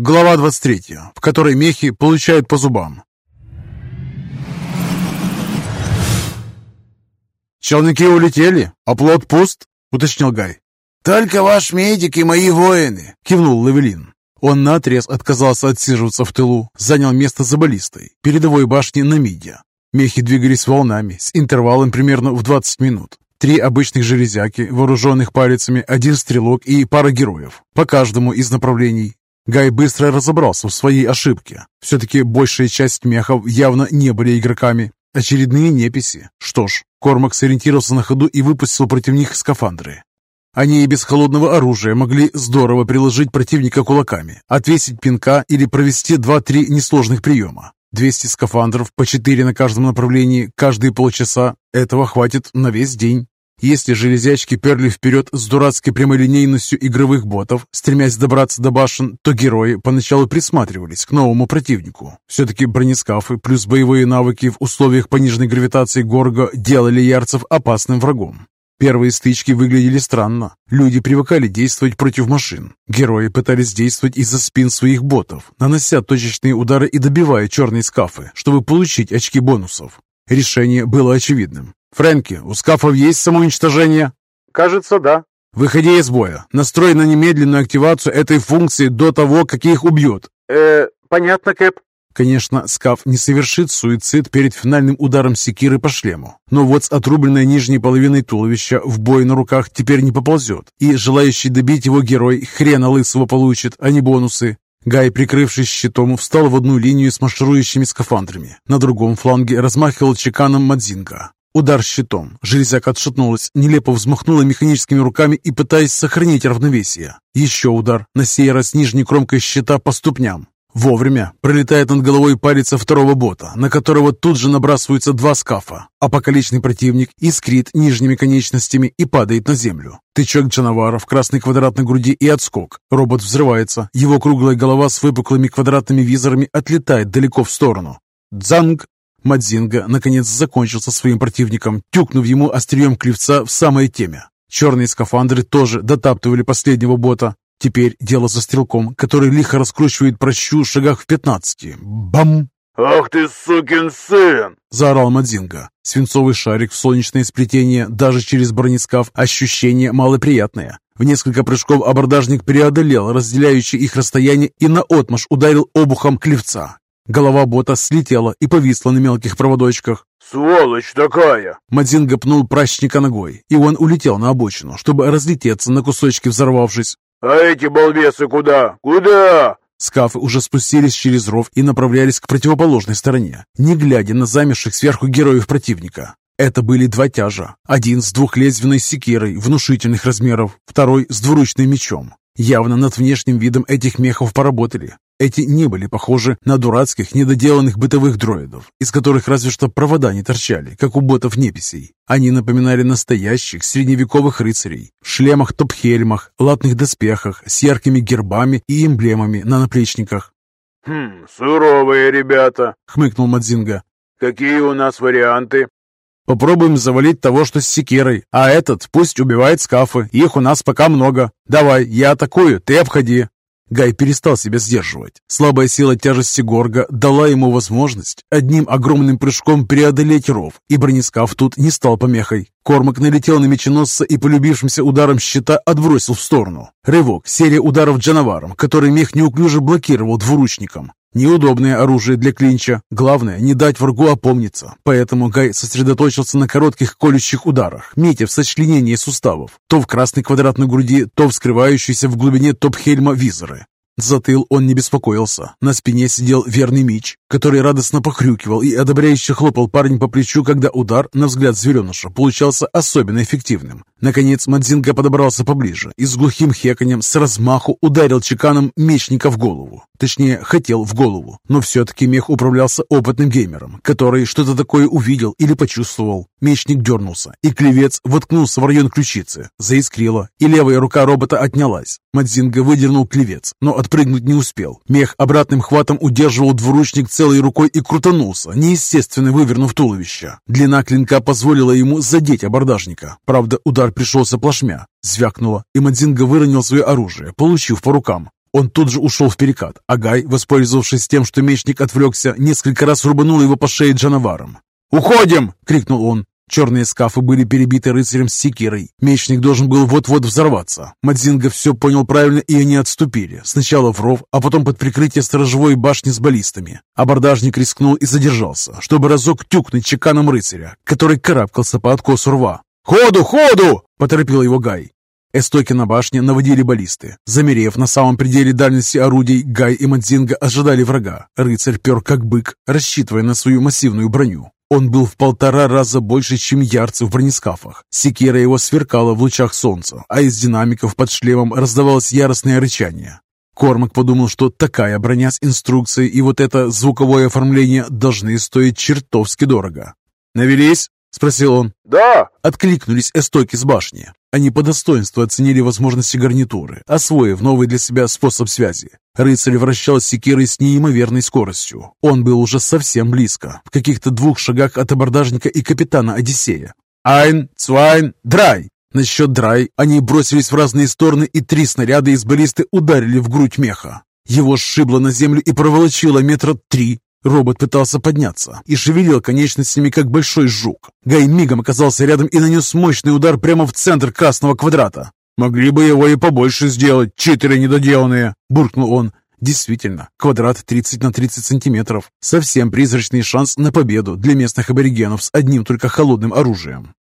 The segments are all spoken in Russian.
Глава 23, в которой мехи получают по зубам. «Челноки улетели, а плот пуст?» — уточнил Гай. «Только ваш медик и мои воины!» — кивнул Лавелин. Он наотрез отказался отсиживаться в тылу, занял место за баллистой, передовой башни на миде. Мехи двигались волнами с интервалом примерно в 20 минут. Три обычных железяки, вооруженных палицами, один стрелок и пара героев. По каждому из направлений. Гай быстро разобрался в своей ошибке. Все-таки большая часть мехов явно не были игроками. Очередные неписи. Что ж, Кормак сориентировался на ходу и выпустил против них скафандры. Они и без холодного оружия могли здорово приложить противника кулаками, отвесить пинка или провести два-три несложных приема. 200 скафандров, по 4 на каждом направлении, каждые полчаса. Этого хватит на весь день. Если железячки перли вперед с дурацкой прямолинейностью игровых ботов, стремясь добраться до башен, то герои поначалу присматривались к новому противнику. Все-таки бронескафы плюс боевые навыки в условиях пониженной гравитации Горга делали ярцев опасным врагом. Первые стычки выглядели странно. Люди привыкали действовать против машин. Герои пытались действовать из-за спин своих ботов, нанося точечные удары и добивая черные скафы, чтобы получить очки бонусов. Решение было очевидным. «Фрэнки, у скафов есть самоуничтожение?» «Кажется, да». «Выходи из боя. Настрой на немедленную активацию этой функции до того, как их убьют». «Э, понятно, Кэп». Конечно, Скаф не совершит суицид перед финальным ударом секиры по шлему, но вот с отрубленной нижней половиной туловища в бой на руках теперь не поползет, и желающий добить его герой хрена лысого получит, а не бонусы. Гай, прикрывшись щитом, встал в одну линию с марширующими скафандрами. На другом фланге размахивал чеканом Мадзинга. Удар щитом. Железяка отшатнулась, нелепо взмахнула механическими руками и пытаясь сохранить равновесие. Еще удар, на сей раз нижней кромкой щита по ступням. Вовремя пролетает над головой палец второго бота, на которого тут же набрасываются два скафа. Апокаличный противник искрит нижними конечностями и падает на землю. Тычок Джанавара в красный квадрат на груди и отскок. Робот взрывается. Его круглая голова с выпуклыми квадратными визорами отлетает далеко в сторону. Дзанг! Мадзинга наконец закончил со своим противником, тюкнув ему острием клевца в самое темя. Черные скафандры тоже дотаптывали последнего бота. Теперь дело за стрелком, который лихо раскручивает прощу в шагах в пятнадцати. Бам! «Ах ты, сукин сын!» – заорал Мадзинга. Свинцовый шарик в солнечное сплетение, даже через бронескаф, ощущение малоприятное. В несколько прыжков абордажник преодолел разделяющее их расстояние и наотмашь ударил обухом клевца. Голова бота слетела и повисла на мелких проводочках. «Сволочь такая!» Мадзинга пнул прачника ногой, и он улетел на обочину, чтобы разлететься на кусочки, взорвавшись. «А эти балбесы куда? Куда?» Скафы уже спустились через ров и направлялись к противоположной стороне, не глядя на замерших сверху героев противника. Это были два тяжа. Один с двухлезвенной секирой внушительных размеров, второй с двуручным мечом. Явно над внешним видом этих мехов поработали. Эти не были похожи на дурацких, недоделанных бытовых дроидов, из которых разве что провода не торчали, как у ботов-неписей. Они напоминали настоящих средневековых рыцарей в шлемах-топхельмах, латных доспехах, с яркими гербами и эмблемами на наплечниках. «Хм, суровые ребята», — хмыкнул Мадзинга. «Какие у нас варианты?» Попробуем завалить того, что с секирой, а этот пусть убивает скафы, их у нас пока много. Давай, я атакую, ты обходи». Гай перестал себя сдерживать. Слабая сила тяжести Горга дала ему возможность одним огромным прыжком преодолеть ров, и бронескаф тут не стал помехой. Кормак налетел на меченосца и полюбившимся ударом щита отбросил в сторону. Рывок, серия ударов джанаваром, который мех неуклюже блокировал двуручником. Неудобное оружие для клинча. Главное, не дать врагу опомниться. Поэтому Гай сосредоточился на коротких колющих ударах, метя в сочленение суставов. То в красный квадрат на груди, то в скрывающийся в глубине топ-хельма визоры. За он не беспокоился. На спине сидел верный меч, который радостно похрюкивал и одобряюще хлопал парень по плечу, когда удар, на взгляд звереныша, получался особенно эффективным. Наконец Мадзинга подобрался поближе и с глухим хеканем с размаху ударил чеканом мечника в голову. Точнее, хотел в голову, но все-таки мех управлялся опытным геймером, который что-то такое увидел или почувствовал. Мечник дернулся, и клевец воткнулся в район ключицы, заискрило, и левая рука робота отнялась. Мадзинга выдернул клевец, но отпрыгнуть не успел. Мех обратным хватом удерживал двуручник целой рукой и крутанулся, неестественно вывернув туловище. Длина клинка позволила ему задеть абордажника. Правда, удар пришелся плашмя. Звякнуло, и Мадзинга выронил свое оружие, получив по рукам. Он тут же ушел в перекат, а Гай, воспользовавшись тем, что мечник отвлекся, несколько раз рубанул его по шее Джановаром. «Уходим!» — крикнул он. Черные скафы были перебиты рыцарем с секирой. Мечник должен был вот-вот взорваться. Мадзинга все понял правильно, и они отступили. Сначала в ров, а потом под прикрытие сторожевой башни с баллистами. Абордажник рискнул и задержался, чтобы разок тюкнуть чеканом рыцаря, который карабкался по откосу рва. «Ходу, ходу!» — поторопил его Гай. Эстоки на башне наводили баллисты. Замерев на самом пределе дальности орудий, Гай и Мадзинга ожидали врага. Рыцарь пер как бык, рассчитывая на свою массивную броню. Он был в полтора раза больше, чем ярцы в бронескафах. Секира его сверкала в лучах солнца, а из динамиков под шлемом раздавалось яростное рычание. Кормак подумал, что такая броня с инструкцией и вот это звуковое оформление должны стоить чертовски дорого. «Навелись?» — спросил он. «Да!» — откликнулись эстоки с башни. Они по достоинству оценили возможности гарнитуры, освоив новый для себя способ связи. Рыцарь вращал секирой с неимоверной скоростью. Он был уже совсем близко, в каких-то двух шагах от абордажника и капитана Одиссея. «Айн, цвайн, драй!» На счет драй они бросились в разные стороны, и три снаряда из баллисты ударили в грудь меха. Его сшибло на землю и проволочило метра три. Робот пытался подняться и шевелил конечностями, как большой жук. Гай мигом оказался рядом и нанес мощный удар прямо в центр красного квадрата. «Могли бы его и побольше сделать, читеры недоделанные!» – буркнул он. Действительно, квадрат 30 на 30 сантиметров. Совсем призрачный шанс на победу для местных аборигенов с одним только холодным оружием.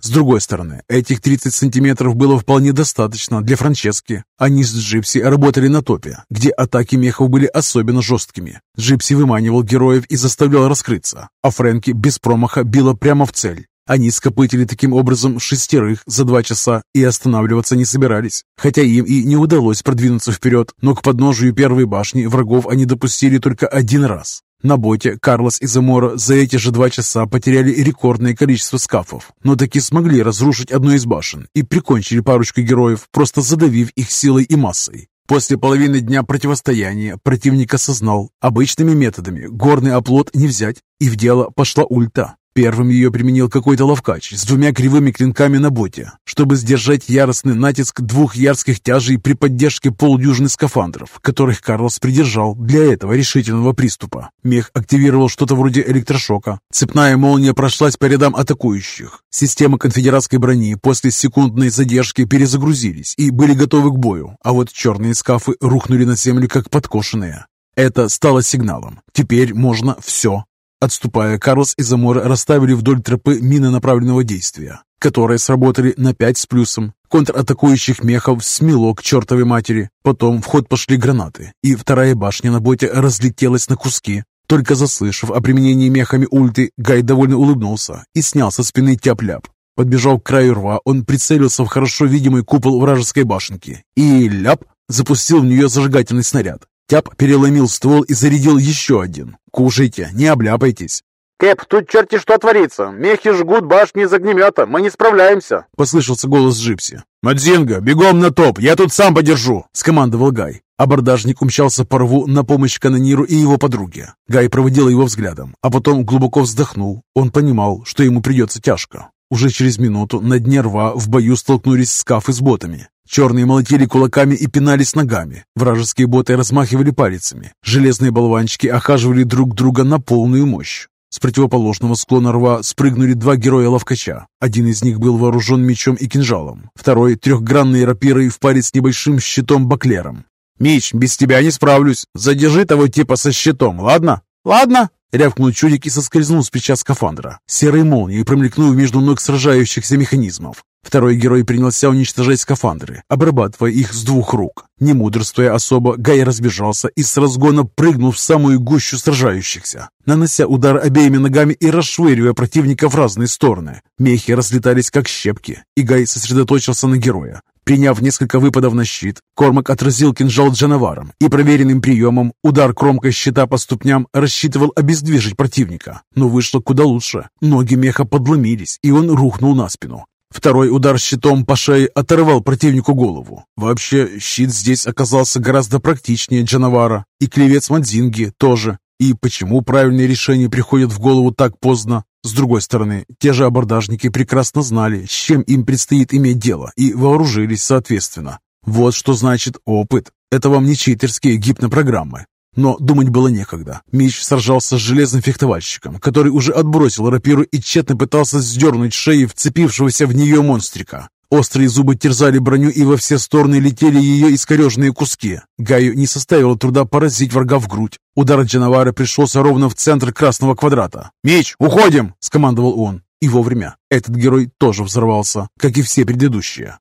С другой стороны, этих 30 сантиметров было вполне достаточно для Франчески. Они с Джипси работали на топе, где атаки мехов были особенно жесткими. Джипси выманивал героев и заставлял раскрыться, а Фрэнки без промаха била прямо в цель. Они скопытили таким образом шестерых за два часа и останавливаться не собирались. Хотя им и не удалось продвинуться вперед, но к подножию первой башни врагов они допустили только один раз. На боте Карлос и Замора за эти же два часа потеряли рекордное количество скафов, но таки смогли разрушить одну из башен и прикончили парочку героев, просто задавив их силой и массой. После половины дня противостояния противник осознал, обычными методами горный оплот не взять, и в дело пошла ульта. Первым ее применил какой-то ловкач с двумя кривыми клинками на боте, чтобы сдержать яростный натиск двух ярских тяжей при поддержке полудюжины скафандров, которых Карлос придержал для этого решительного приступа. Мех активировал что-то вроде электрошока. Цепная молния прошлась по рядам атакующих. Системы конфедератской брони после секундной задержки перезагрузились и были готовы к бою, а вот черные скафы рухнули на землю как подкошенные. Это стало сигналом. Теперь можно все. Отступая, Карлос и Замора расставили вдоль тропы мины направленного действия, которые сработали на 5 с плюсом. Контратакующих мехов смело к чертовой матери. Потом в ход пошли гранаты, и вторая башня на боте разлетелась на куски. Только заслышав о применении мехами ульты, Гай довольно улыбнулся и снял со спины тяп-ляп. Подбежал к краю рва, он прицелился в хорошо видимый купол вражеской башенки и, ляп, запустил в нее зажигательный снаряд. Тяп переломил ствол и зарядил еще один. «Кушайте, не обляпайтесь!» «Кэп, тут черти что творится! Мехи жгут башни из огнемета, мы не справляемся!» Послышался голос Джипси. «Мадзинга, бегом на топ, я тут сам подержу!» Скомандовал Гай. Абордажник умчался по рву на помощь канониру и его подруге. Гай проводил его взглядом, а потом глубоко вздохнул. Он понимал, что ему придется тяжко. Уже через минуту на дне рва в бою столкнулись скафы с ботами. Черные молотили кулаками и пинались ногами. Вражеские боты размахивали палицами. Железные болванчики охаживали друг друга на полную мощь. С противоположного склона рва спрыгнули два героя-ловкача. Один из них был вооружен мечом и кинжалом, второй — трехгранной рапирой в паре с небольшим щитом-баклером. «Меч, без тебя не справлюсь. Задержи того типа со щитом, ладно?» «Ладно», Рявкнул чудик и соскользнул с плеча скафандра. Серой молнией промелькнув между ног сражающихся механизмов. Второй герой принялся уничтожать скафандры, обрабатывая их с двух рук. Не мудрствуя особо, Гай разбежался и с разгона прыгнул в самую гущу сражающихся, нанося удар обеими ногами и расшвыривая противника в разные стороны. Мехи разлетались как щепки, и Гай сосредоточился на героя. Приняв несколько выпадов на щит, Кормак отразил кинжал Джановаром и проверенным приемом удар кромкой щита по ступням рассчитывал обездвижить противника. Но вышло куда лучше. Ноги меха подломились, и он рухнул на спину. Второй удар щитом по шее оторвал противнику голову. Вообще, щит здесь оказался гораздо практичнее Джановара. И клевец Мадзинги тоже. И почему правильные решения приходят в голову так поздно? С другой стороны, те же абордажники прекрасно знали, с чем им предстоит иметь дело, и вооружились соответственно. Вот что значит опыт. Это вам не читерские гипнопрограммы. Но думать было некогда. Меч сражался с железным фехтовальщиком, который уже отбросил рапиру и тщетно пытался сдернуть шеи вцепившегося в нее монстрика. Острые зубы терзали броню, и во все стороны летели ее искореженные куски. Гаю не составило труда поразить врага в грудь. Удар Джанавара пришелся ровно в центр красного квадрата. «Меч, уходим!» – скомандовал он. И вовремя. Этот герой тоже взорвался, как и все предыдущие.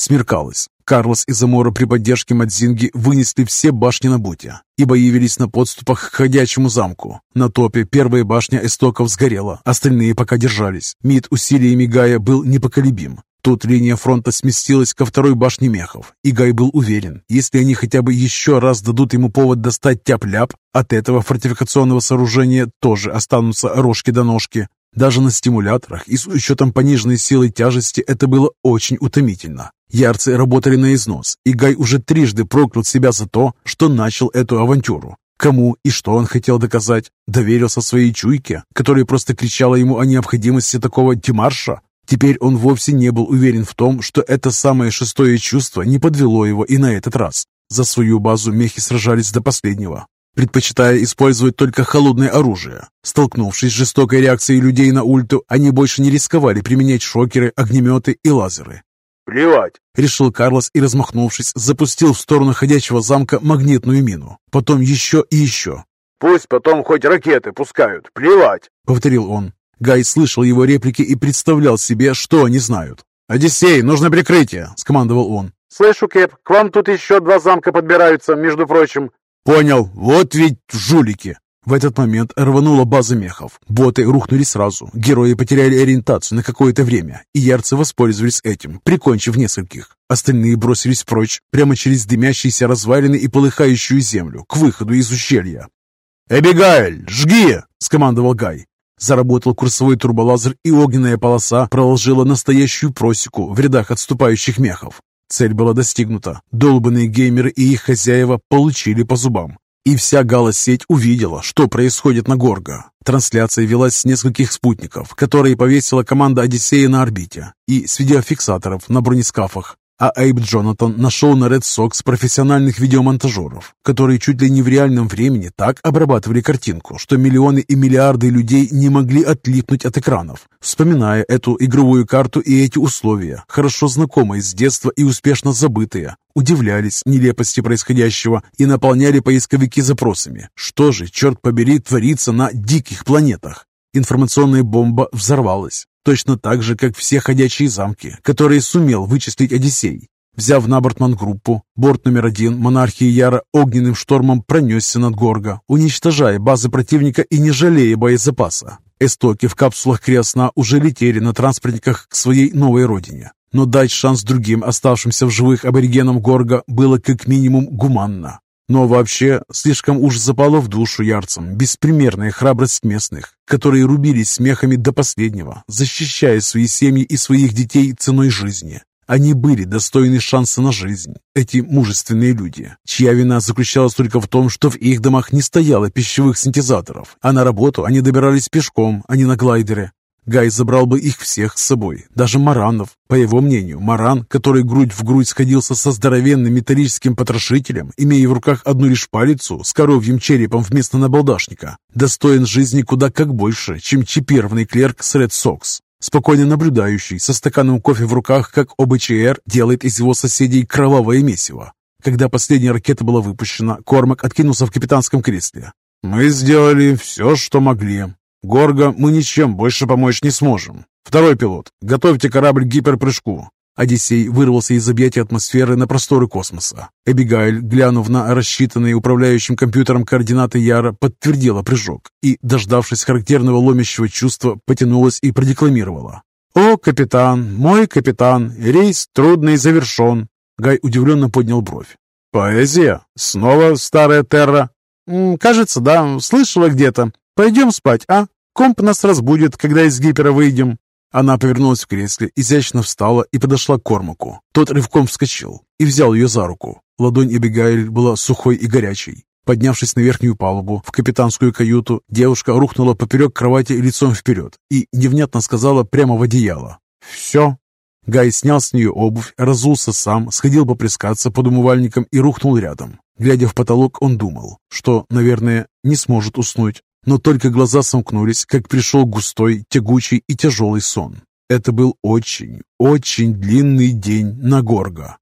Смеркалось. Карлос и Замора при поддержке Мадзинги вынесли все башни на Буте, ибо явились на подступах к ходячему замку. На топе первая башня эстоков сгорела, остальные пока держались. МИД усилиями Гая был непоколебим. Тут линия фронта сместилась ко второй башне мехов, и Гай был уверен, если они хотя бы еще раз дадут ему повод достать тяп-ляп, от этого фортификационного сооружения тоже останутся рожки до ножки. Даже на стимуляторах и с учетом пониженной силы тяжести это было очень утомительно. Ярцы работали на износ, и Гай уже трижды проклял себя за то, что начал эту авантюру. Кому и что он хотел доказать? Доверился своей чуйке, которая просто кричала ему о необходимости такого демарша? Теперь он вовсе не был уверен в том, что это самое шестое чувство не подвело его и на этот раз. За свою базу мехи сражались до последнего, предпочитая использовать только холодное оружие. Столкнувшись с жестокой реакцией людей на ульту, они больше не рисковали применять шокеры, огнеметы и лазеры. «Плевать!» — решил Карлос и, размахнувшись, запустил в сторону ходячего замка магнитную мину. Потом еще и еще. «Пусть потом хоть ракеты пускают, плевать!» — повторил он. Гай слышал его реплики и представлял себе, что они знают. «Одиссей, нужно прикрытие!» — скомандовал он. «Слышу, Кэп, к вам тут еще два замка подбираются, между прочим». «Понял, вот ведь жулики!» В этот момент рванула база мехов. Боты рухнули сразу. Герои потеряли ориентацию на какое-то время, и ярцы воспользовались этим, прикончив нескольких. Остальные бросились прочь, прямо через дымящиеся развалины и полыхающую землю, к выходу из ущелья. «Эбигайль, жги!» — скомандовал Гай. Заработал курсовой турболазер, и огненная полоса проложила настоящую просеку в рядах отступающих мехов. Цель была достигнута. Долбанные геймеры и их хозяева получили по зубам. И вся галосеть увидела, что происходит на Горго. Трансляция велась с нескольких спутников, которые повесила команда «Одиссея» на орбите, и с видеофиксаторов на бронескафах. А Эйб Джонатан нашел на Red Sox профессиональных видеомонтажеров, которые чуть ли не в реальном времени так обрабатывали картинку, что миллионы и миллиарды людей не могли отлипнуть от экранов. Вспоминая эту игровую карту и эти условия, хорошо знакомые с детства и успешно забытые, удивлялись нелепости происходящего и наполняли поисковики запросами. Что же, черт побери, творится на диких планетах? Информационная бомба взорвалась, точно так же, как все ходячие замки, которые сумел вычислить Одиссей. Взяв на борт группу, борт номер один монархии Яра огненным штормом пронесся над Горго, уничтожая базы противника и не жалея боезапаса. Эстоки в капсулах Криосна уже летели на транспортниках к своей новой родине. Но дать шанс другим оставшимся в живых аборигенам Горга было как минимум гуманно. Но вообще, слишком уж запало в душу ярцам беспримерная храбрость местных, которые рубились смехами до последнего, защищая свои семьи и своих детей ценой жизни. Они были достойны шанса на жизнь, эти мужественные люди, чья вина заключалась только в том, что в их домах не стояло пищевых синтезаторов, а на работу они добирались пешком, а не на глайдере. Гай забрал бы их всех с собой, даже Маранов. По его мнению, Маран, который грудь в грудь сходился со здоровенным металлическим потрошителем, имея в руках одну лишь палицу с коровьим черепом вместо набалдашника, достоин жизни куда как больше, чем чипированный клерк с Red Sox, спокойно наблюдающий со стаканом кофе в руках, как ОБЧР делает из его соседей кровавое месиво. Когда последняя ракета была выпущена, Кормак откинулся в капитанском кресле. «Мы сделали все, что могли. Горго, мы ничем больше помочь не сможем. Второй пилот, готовьте корабль к гиперпрыжку. Одиссей вырвался из объятий атмосферы на просторы космоса. Эбигайль, глянув на рассчитанные управляющим компьютером координаты Яра, подтвердила прыжок и, дождавшись характерного ломящего чувства, потянулась и продекламировала. «О, капитан, мой капитан, рейс трудный завершен!» Гай удивленно поднял бровь. «Поэзия? Снова старая терра?» «Кажется, да, слышала где-то. «Пойдем спать, а? Комп нас разбудит, когда из гипера выйдем». Она повернулась в кресле, изящно встала и подошла к Кормаку. Тот рывком вскочил и взял ее за руку. Ладонь Эбигайль была сухой и горячей. Поднявшись на верхнюю палубу, в капитанскую каюту, девушка рухнула поперек кровати лицом вперед и невнятно сказала прямо в одеяло. «Все». Гай снял с нее обувь, разулся сам, сходил поплескаться под умывальником и рухнул рядом. Глядя в потолок, он думал, что, наверное, не сможет уснуть. Но только глаза сомкнулись, как пришел густой, тягучий и тяжелый сон. Это был очень, очень длинный день на Горго.